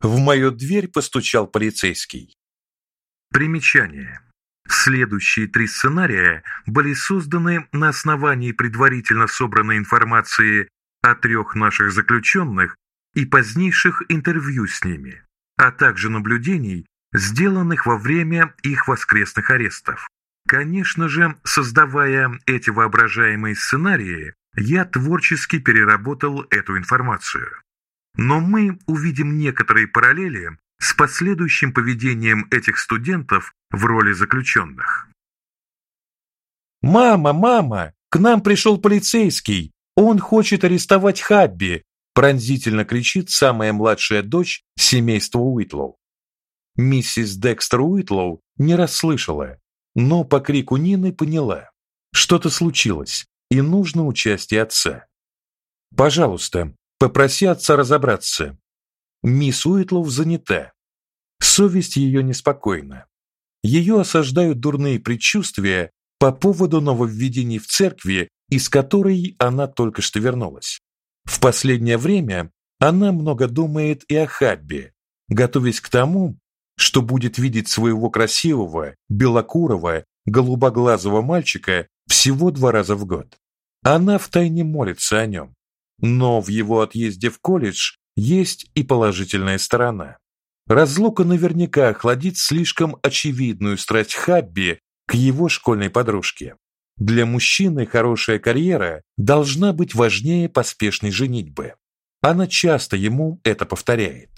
В мою дверь постучал полицейский. Примечание. Следующие три сценария были созданы на основании предварительно собранной информации о трех наших заключенных и позднейших интервью с ними, а также наблюдений, сделанных во время их воскресных арестов. Конечно же, создавая эти воображаемые сценарии, я творчески переработал эту информацию. Но мы увидим некоторые параллели с последующим поведением этих студентов в роли заключенных. «Мама, мама, к нам пришел полицейский! Он хочет арестовать Хабби!» пронзительно кричит самая младшая дочь семейства Уитлоу. Миссис Декстер Уитлоу не расслышала, но по крику Нины поняла, что-то случилось, и нужно участие отца. Пожалуйста, попроси отца разобраться. Мисс Уитлоу занята. Совесть ее неспокойна. Ее осаждают дурные предчувствия по поводу нововведений в церкви, из которой она только что вернулась. В последнее время она много думает и о Хаббе, готовясь к тому, что будет видеть своего красивого, белокурого, голубоглазого мальчика всего два раза в год. Она втайне молится о нем. Но в его отъезде в колледж есть и положительная сторона. Разлука наверняка охладит слишком очевидную страсть Хабби к его школьной подружке. Для мужчины хорошая карьера должна быть важнее поспешной женитьбы. Она часто ему это повторяет.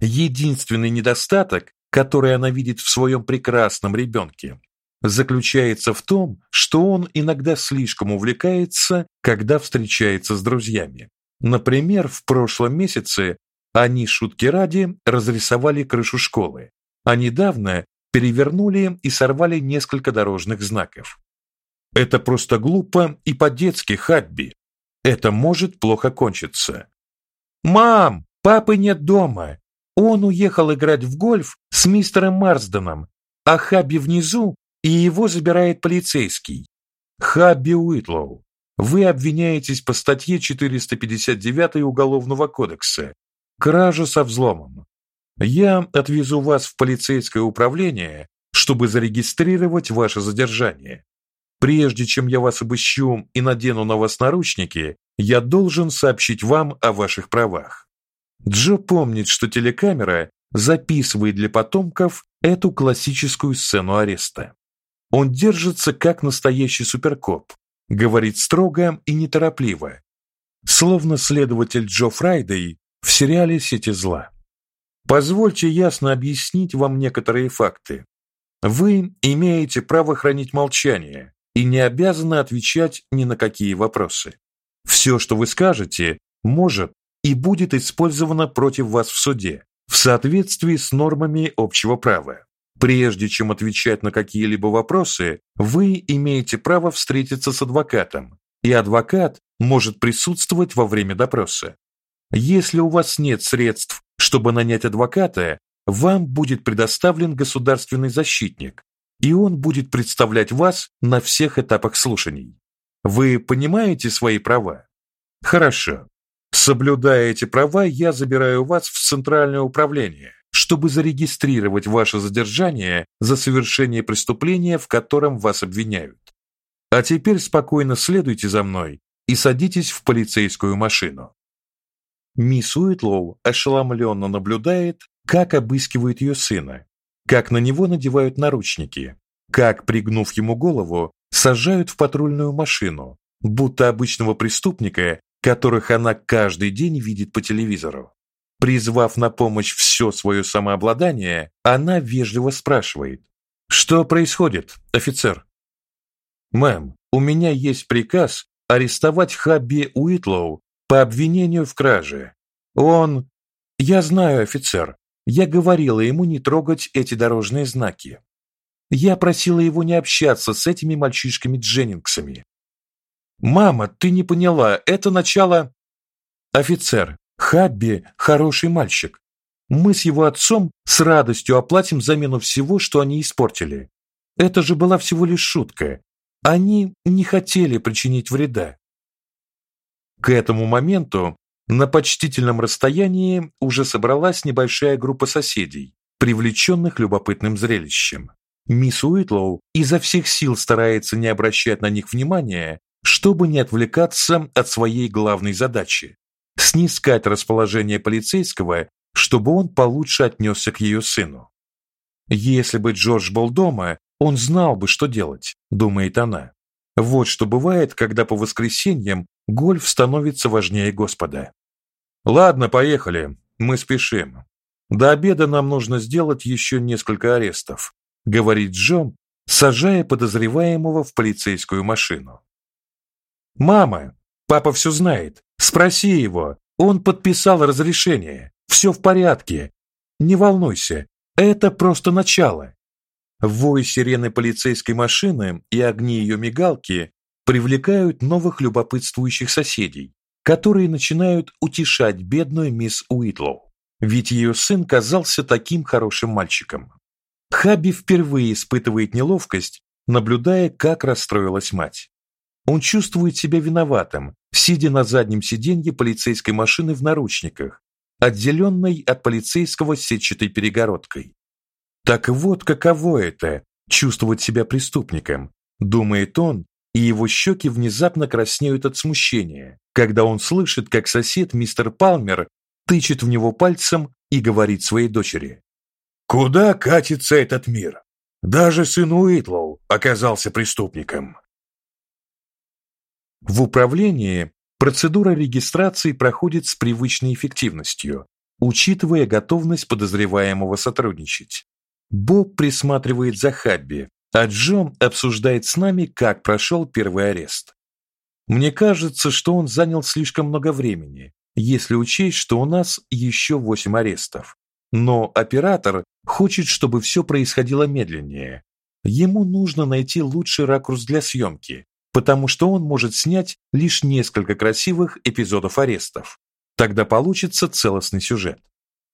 Единственный недостаток, который она видит в своем прекрасном ребенке, заключается в том, что он иногда слишком увлекается, когда встречается с друзьями. Например, в прошлом месяце они шутки ради разрисовали крышу школы, а недавно перевернули и сорвали несколько дорожных знаков. Это просто глупо и по-детски, Хабби. Это может плохо кончиться. Мам, папы нет дома. Он уехал играть в гольф с мистером Марсденом, а Хабби внизу, и его забирает полицейский. Хабби Уитлоу, вы обвиняетесь по статье 459 Уголовного кодекса Кража со взломом. Я отвезу вас в полицейское управление, чтобы зарегистрировать ваше задержание. Прежде чем я вас обыщу и надену на вас наручники, я должен сообщить вам о ваших правах. Джо помнит, что телекамера записывает для потомков эту классическую сцену ареста. Он держится как настоящий суперкоп, говорит строго и неторопливо, словно следователь Джо Фрайдей в сериале Сети зла. Позвольте ясно объяснить вам некоторые факты. Вы имеете право хранить молчание и не обязаны отвечать ни на какие вопросы. Все, что вы скажете, может и будет использовано против вас в суде в соответствии с нормами общего права. Прежде чем отвечать на какие-либо вопросы, вы имеете право встретиться с адвокатом, и адвокат может присутствовать во время допроса. Если у вас нет средств, чтобы нанять адвоката, вам будет предоставлен государственный защитник, и он будет представлять вас на всех этапах слушаний. Вы понимаете свои права? Хорошо. Соблюдая эти права, я забираю вас в центральное управление, чтобы зарегистрировать ваше задержание за совершение преступления, в котором вас обвиняют. А теперь спокойно следуйте за мной и садитесь в полицейскую машину. Мисс Уитлоу ошеломленно наблюдает, как обыскивают ее сына, как на него надевают наручники, как, пригнув ему голову, сажают в патрульную машину, будто обычного преступника, которых она каждый день видит по телевизору. Призвав на помощь все свое самообладание, она вежливо спрашивает: "Что происходит, офицер?" "Мэм, у меня есть приказ арестовать Хабби Уитлоу по обвинению в краже. Он... Я знаю, офицер. Я говорила ему не трогать эти дорожные знаки. Я просила его не общаться с этими мальчишками Дженнингсами. Мама, ты не поняла, это начало... Офицер, Хабби хороший мальчик. Мы с его отцом с радостью оплатим замену всего, что они испортили. Это же была всего лишь шутка. Они не хотели причинить вреда. К этому моменту на почтительном расстоянии уже собралась небольшая группа соседей, привлеченных любопытным зрелищем. Мисс Уитлоу изо всех сил старается не обращать на них внимания, чтобы не отвлекаться от своей главной задачи снискать расположение полицейского, чтобы он получше отнесся к ее сыну. Если бы Джордж был дома, он знал бы, что делать, думает она. Вот что бывает, когда по воскресеньям гольф становится важнее Господа. Ладно, поехали. Мы спешим. До обеда нам нужно сделать еще несколько арестов, говорит Джон, сажая подозреваемого в полицейскую машину. Мама, папа все знает. Спроси его. Он подписал разрешение. Все в порядке. Не волнуйся. Это просто начало. Вой сирены полицейской машины и огни ее мигалки привлекают новых любопытствующих соседей, которые начинают утешать бедную мисс Уитлоу, ведь ее сын казался таким хорошим мальчиком. Хаби впервые испытывает неловкость, наблюдая, как расстроилась мать. Он чувствует себя виноватым, сидя на заднем сиденье полицейской машины в наручниках, отделенной от полицейского сетчатой перегородкой. Так вот каково это чувствовать себя преступником, думает он, и его щеки внезапно краснеют от смущения, когда он слышит, как сосед мистер Палмер тычет в него пальцем и говорит своей дочери: "Куда катится этот мир? Даже сын Уитлоу оказался преступником". В управлении процедура регистрации проходит с привычной эффективностью, учитывая готовность подозреваемого сотрудничать. Боб присматривает за Хабби, а Джон обсуждает с нами, как прошел первый арест. Мне кажется, что он занял слишком много времени, если учесть, что у нас еще восемь арестов. Но оператор хочет, чтобы все происходило медленнее. Ему нужно найти лучший ракурс для съемки, потому что он может снять лишь несколько красивых эпизодов арестов. Тогда получится целостный сюжет.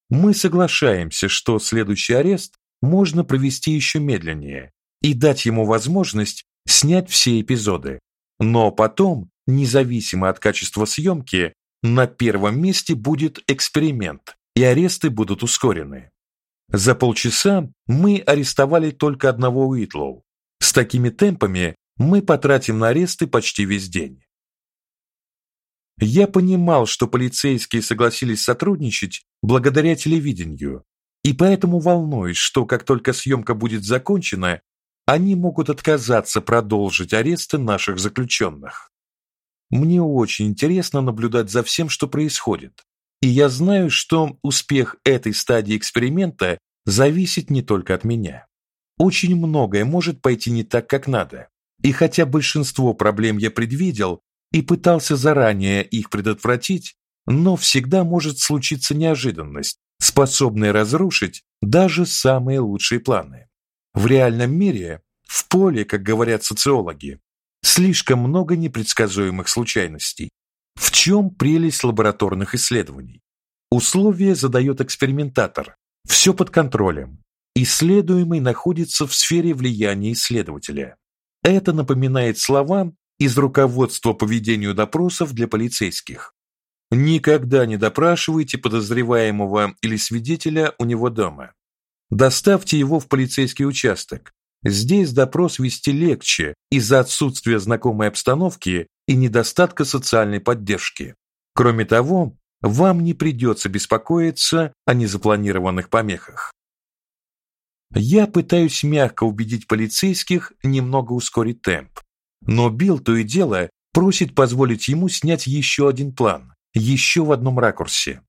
Мы соглашаемся, что следующий арест можно провести еще медленнее и дать ему возможность снять все эпизоды. Но потом, независимо от качества съемки, на первом месте будет эксперимент, и аресты будут ускорены. За полчаса мы арестовали только одного Уитлоу. С такими темпами мы потратим на аресты почти весь день. Я понимал, что полицейские согласились сотрудничать благодаря телевидению, и поэтому волнуюсь, что как только съемка будет закончена, они могут отказаться продолжить аресты наших заключенных. Мне очень интересно наблюдать за всем, что происходит. И я знаю, что успех этой стадии эксперимента зависит не только от меня. Очень многое может пойти не так, как надо. И хотя большинство проблем я предвидел и пытался заранее их предотвратить, но всегда может случиться неожиданность, способная разрушить даже самые лучшие планы. В реальном мире, в поле, как говорят социологи, слишком много непредсказуемых случайностей. В чем прелесть лабораторных исследований? Условия задает экспериментатор. Все под контролем. Исследуемый находится в сфере влияния исследователя. Это напоминает слова из руководства по ведению допросов для полицейских. Никогда не допрашивайте подозреваемого или свидетеля у него дома. Доставьте его в полицейский участок. Здесь допрос вести легче из-за отсутствия знакомой обстановки и недостатка социальной поддержки. Кроме того, вам не придется беспокоиться о незапланированных помехах. Я пытаюсь мягко убедить полицейских немного ускорить темп. Но Билл то и дело просит позволить ему снять еще один план, еще в одном ракурсе.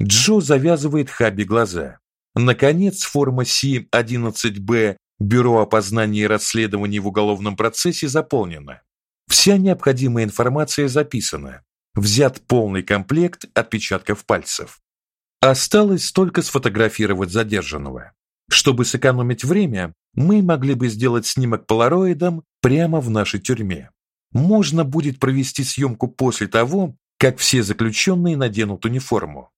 Джо завязывает Хаби глаза. Наконец, форма Си-11Б Бюро опознания и расследований в уголовном процессе заполнена. Вся необходимая информация записана. Взят полный комплект отпечатков пальцев. Осталось только сфотографировать задержанного. Чтобы сэкономить время, мы могли бы сделать снимок полароидом прямо в нашей тюрьме. Можно будет провести съемку после того, как все заключенные наденут униформу.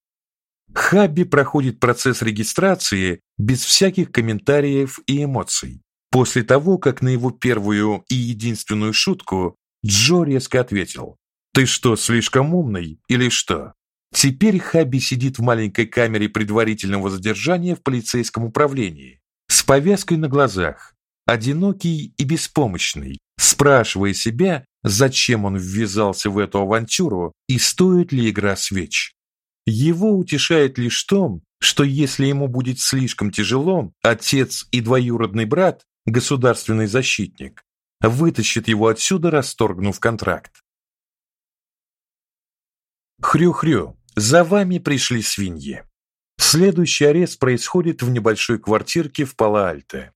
Хабби проходит процесс регистрации без всяких комментариев и эмоций. После того, как на его первую и единственную шутку Джо резко ответил: "Ты что, слишком умный или что?" Теперь Хаби сидит в маленькой камере предварительного задержания в полицейском управлении с повязкой на глазах, одинокий и беспомощный, спрашивая себя, зачем он ввязался в эту авантюру и стоит ли игра свеч. Его утешает лишь то, что если ему будет слишком тяжело, отец и двоюродный брат, государственный защитник, вытащит его отсюда, расторгнув контракт. Хрю-хрю, за вами пришли свиньи. Следующий арест происходит в небольшой квартирке в Пало-Альто.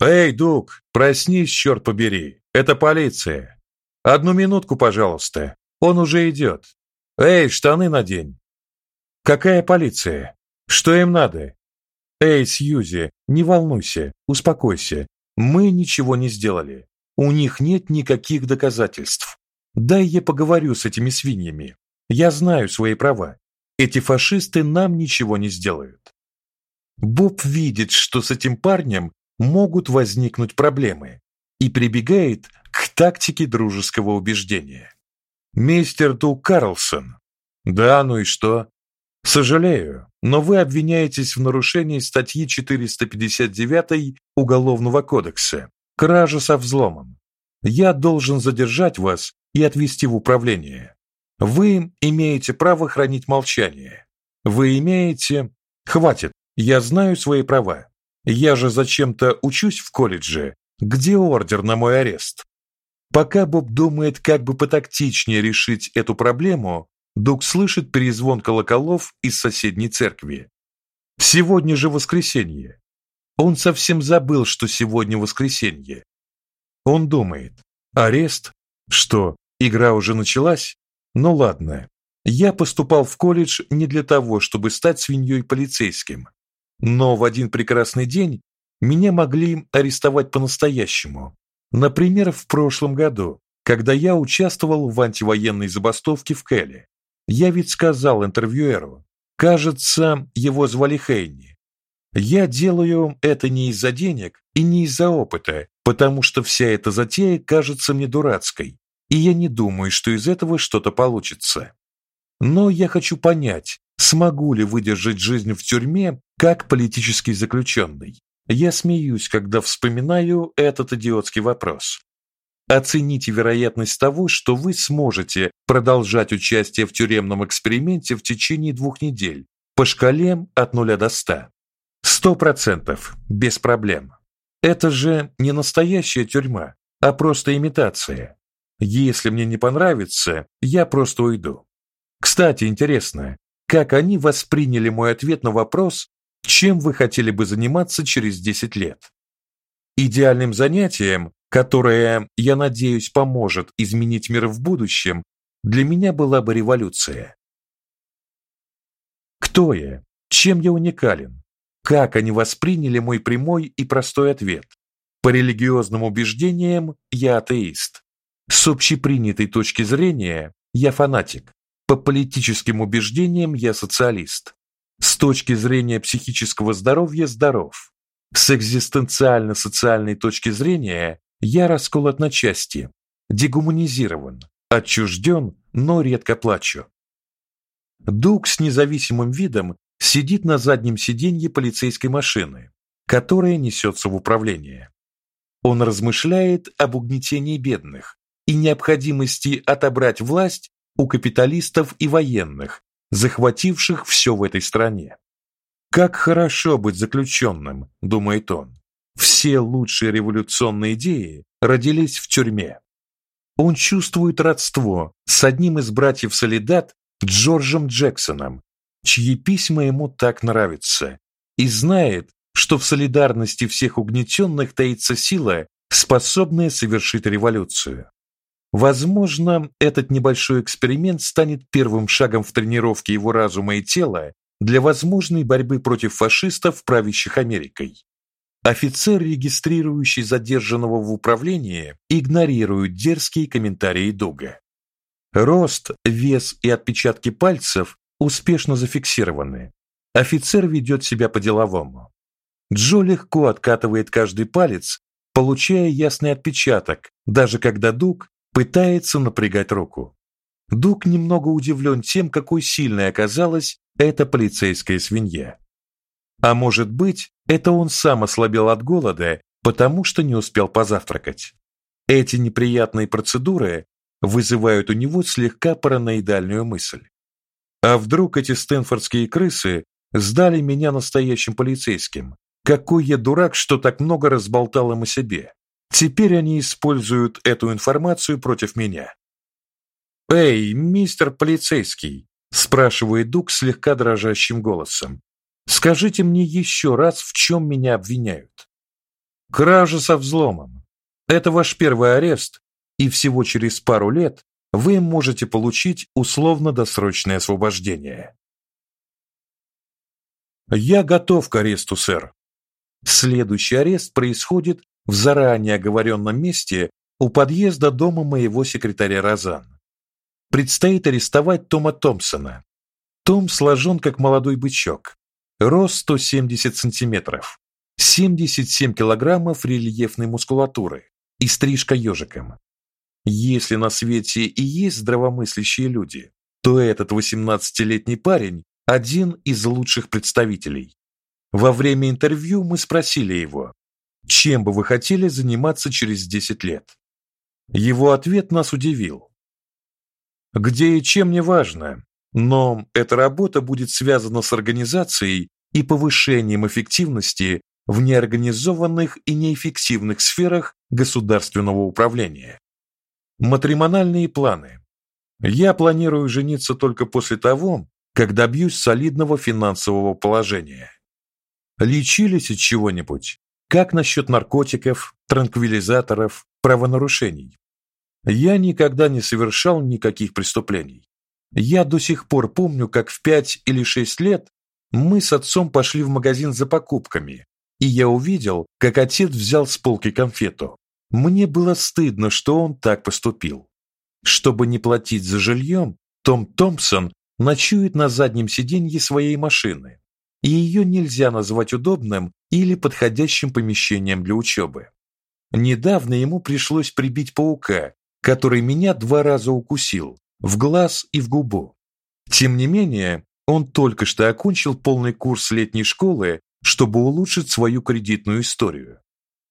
Эй, Дук, проснись, черт побери. Это полиция. Одну минутку, пожалуйста. Он уже идет. Эй, штаны надень. Какая полиция? Что им надо? Эй, Сьюзи, не волнуйся, успокойся. Мы ничего не сделали. У них нет никаких доказательств. Дай я поговорю с этими свиньями. Я знаю свои права. Эти фашисты нам ничего не сделают. Боб видит, что с этим парнем могут возникнуть проблемы и прибегает к тактике дружеского убеждения. Мистер Ду Карлсон. Да, ну и что? Сожалею, но вы обвиняетесь в нарушении статьи 459 Уголовного кодекса. Кража со взломом. Я должен задержать вас и отвезти в управление. Вы имеете право хранить молчание. Вы имеете Хватит. Я знаю свои права. Я же зачем-то учусь в колледже. Где ордер на мой арест? Пока Боб думает, как бы потактичнее решить эту проблему, Дуг слышит перезвон колоколов из соседней церкви. Сегодня же воскресенье. Он совсем забыл, что сегодня воскресенье. Он думает: арест? Что, игра уже началась? Ну ладно. Я поступал в колледж не для того, чтобы стать свиньей полицейским. Но в один прекрасный день меня могли арестовать по-настоящему. Например, в прошлом году, когда я участвовал в антивоенной забастовке в Келе. Я ведь сказал интервьюеру, кажется, его звали Хейни. Я делаю это не из-за денег и не из-за опыта, потому что вся эта затея кажется мне дурацкой, и я не думаю, что из этого что-то получится. Но я хочу понять, смогу ли выдержать жизнь в тюрьме как политический заключенный. Я смеюсь, когда вспоминаю этот идиотский вопрос. Оцените вероятность того, что вы сможете продолжать участие в тюремном эксперименте в течение двух недель по шкале от 0 до 100. Сто процентов, без проблем. Это же не настоящая тюрьма, а просто имитация. Если мне не понравится, я просто уйду. Кстати, интересно, как они восприняли мой ответ на вопрос, чем вы хотели бы заниматься через 10 лет? Идеальным занятием, которое, я надеюсь, поможет изменить мир в будущем, для меня была бы революция. Кто я? Чем я уникален? Как они восприняли мой прямой и простой ответ? По религиозным убеждениям я атеист. С общепринятой точки зрения я фанатик. По политическим убеждениям я социалист. С точки зрения психического здоровья здоров. С экзистенциально-социальной точки зрения я расколот на части, дегуманизирован, отчужден, но редко плачу. Дуг с независимым видом сидит на заднем сиденье полицейской машины, которая несется в управление. Он размышляет об угнетении бедных и необходимости отобрать власть у капиталистов и военных, захвативших все в этой стране. Как хорошо быть заключенным, думает он. Все лучшие революционные идеи родились в тюрьме. Он чувствует родство с одним из братьев Солидат, Джорджем Джексоном, чьи письма ему так нравятся, и знает, что в солидарности всех угнетенных таится сила, способная совершить революцию. Возможно, этот небольшой эксперимент станет первым шагом в тренировке его разума и тела для возможной борьбы против фашистов, правящих Америкой. Офицер, регистрирующий задержанного в управлении, игнорирует дерзкие комментарии Дуга. Рост, вес и отпечатки пальцев успешно зафиксированы. Офицер ведет себя по-деловому. Джо легко откатывает каждый палец, получая ясный отпечаток, даже когда Дуг пытается напрягать руку. Дук немного удивлен тем, какой сильной оказалась эта полицейская свинья. А может быть, это он сам ослабел от голода, потому что не успел позавтракать. Эти неприятные процедуры вызывают у него слегка параноидальную мысль. А вдруг эти стэнфордские крысы сдали меня настоящим полицейским? Какой я дурак, что так много разболтал им о себе. Теперь они используют эту информацию против меня. Эй, мистер полицейский, спрашивает Дук слегка дрожащим голосом. Скажите мне еще раз, в чем меня обвиняют? Кража со взломом. Это ваш первый арест, и всего через пару лет вы можете получить условно-досрочное освобождение. Я готов к аресту, сэр. Следующий арест происходит в заранее оговоренном месте у подъезда дома моего секретаря Розан. Предстоит арестовать Тома Томпсона. Том сложен как молодой бычок. Рост 170 сантиметров. 77 килограммов рельефной мускулатуры и стрижка ежиком. Если на свете и есть здравомыслящие люди, то этот 18-летний парень один из лучших представителей. Во время интервью мы спросили его: "Чем бы вы хотели заниматься через 10 лет?" Его ответ нас удивил. Где и чем не важно, но эта работа будет связана с организацией и повышением эффективности в неорганизованных и неэффективных сферах государственного управления. Матримональные планы. Я планирую жениться только после того, как добьюсь солидного финансового положения. Лечились от чего-нибудь? Как насчет наркотиков, транквилизаторов, правонарушений? Я никогда не совершал никаких преступлений. Я до сих пор помню, как в пять или шесть лет мы с отцом пошли в магазин за покупками, и я увидел, как отец взял с полки конфету. Мне было стыдно, что он так поступил. Чтобы не платить за жильем, Том Томпсон ночует на заднем сиденье своей машины, и ее нельзя назвать удобным или подходящим помещением для учебы. Недавно ему пришлось прибить паука, который меня два раза укусил в глаз и в губу. Тем не менее, он только что окончил полный курс летней школы, чтобы улучшить свою кредитную историю.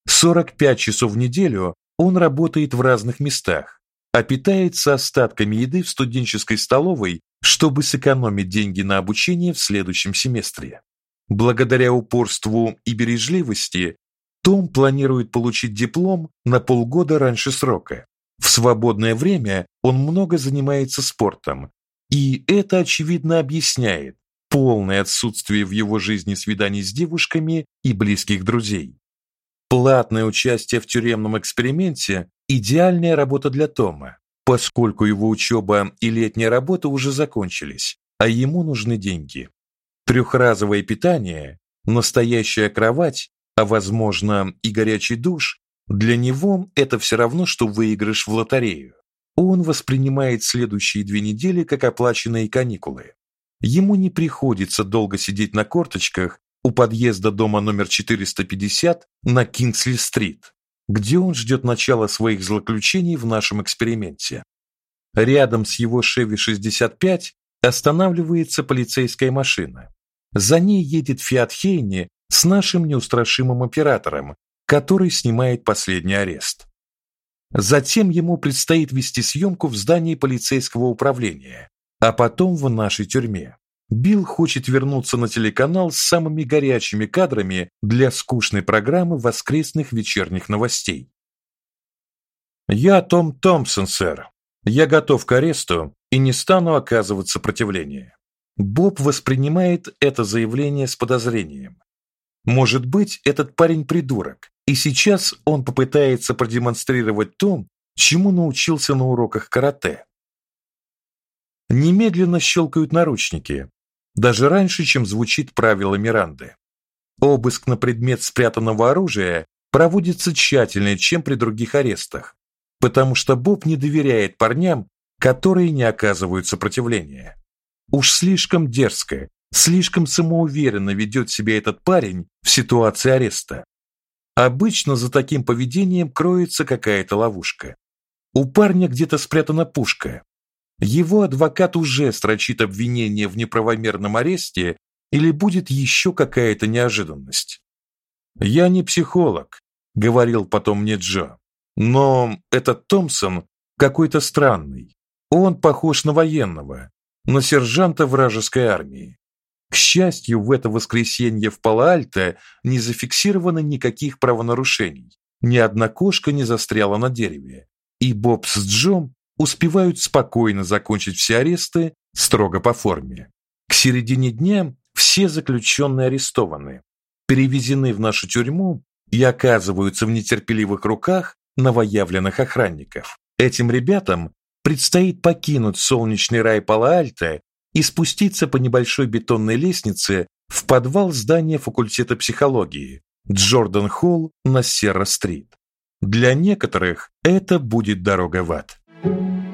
45 часов в неделю он работает в разных местах, а питается остатками еды в студенческой столовой, чтобы сэкономить деньги на обучение в следующем семестре. Благодаря упорству и бережливости том планирует получить диплом на полгода раньше срока. В свободное время он много занимается спортом, и это очевидно объясняет полное отсутствие в его жизни свиданий с девушками и близких друзей. Платное участие в тюремном эксперименте идеальная работа для Тома, поскольку его учеба и летняя работа уже закончились, а ему нужны деньги. Трехразовое питание, настоящая кровать, а возможно и горячий душ для него это все равно что выигрыш в лотерею. Он воспринимает следующие две недели как оплаченные каникулы. Ему не приходится долго сидеть на корточках у подъезда дома номер 450 на Кингсли-стрит, где он ждет начала своих злоключений в нашем эксперименте. Рядом с его Chevy 65 останавливается полицейская машина. За ней едет Fiat Хейни с нашим неустрашимым оператором, который снимает последний арест. Затем ему предстоит вести съемку в здании полицейского управления, а потом в нашей тюрьме. Билл хочет вернуться на телеканал с самыми горячими кадрами для скучной программы воскресных вечерних новостей. Я Том Томпсон, сэр. Я готов к аресту и не стану оказывать сопротивления. Боб воспринимает это заявление с подозрением. Может быть, этот парень придурок, и сейчас он попытается продемонстрировать то, чему научился на уроках карате. Немедленно щелкают наручники, даже раньше, чем звучит правило Миранды. Обыск на предмет спрятанного оружия проводится тщательнее, чем при других арестах, потому что Боб не доверяет парням, которые не оказывают сопротивления. Уж слишком дерзко, слишком самоуверенно ведет себя этот парень в ситуации ареста. Обычно за таким поведением кроется какая-то ловушка. У парня где-то спрятана пушка, Его адвокат уже строчит обвинение в неправомерном аресте или будет еще какая-то неожиданность. Я не психолог, говорил потом мне Джо. Но этот Томпсон какой-то странный. Он похож на военного, на сержанта вражеской армии. К счастью, в это воскресенье в Пало-Альто не зафиксировано никаких правонарушений. Ни одна кошка не застряла на дереве, и Боб с Джом успевают спокойно закончить все аресты строго по форме. К середине дня все заключенные арестованы, перевезены в нашу тюрьму и оказываются в нетерпеливых руках новоявленных охранников. Этим ребятам предстоит покинуть солнечный рай Пало-Альто и спуститься по небольшой бетонной лестнице в подвал здания факультета психологии Джордан Холл на Серра-стрит. Для некоторых это будет дорога в ад. Thank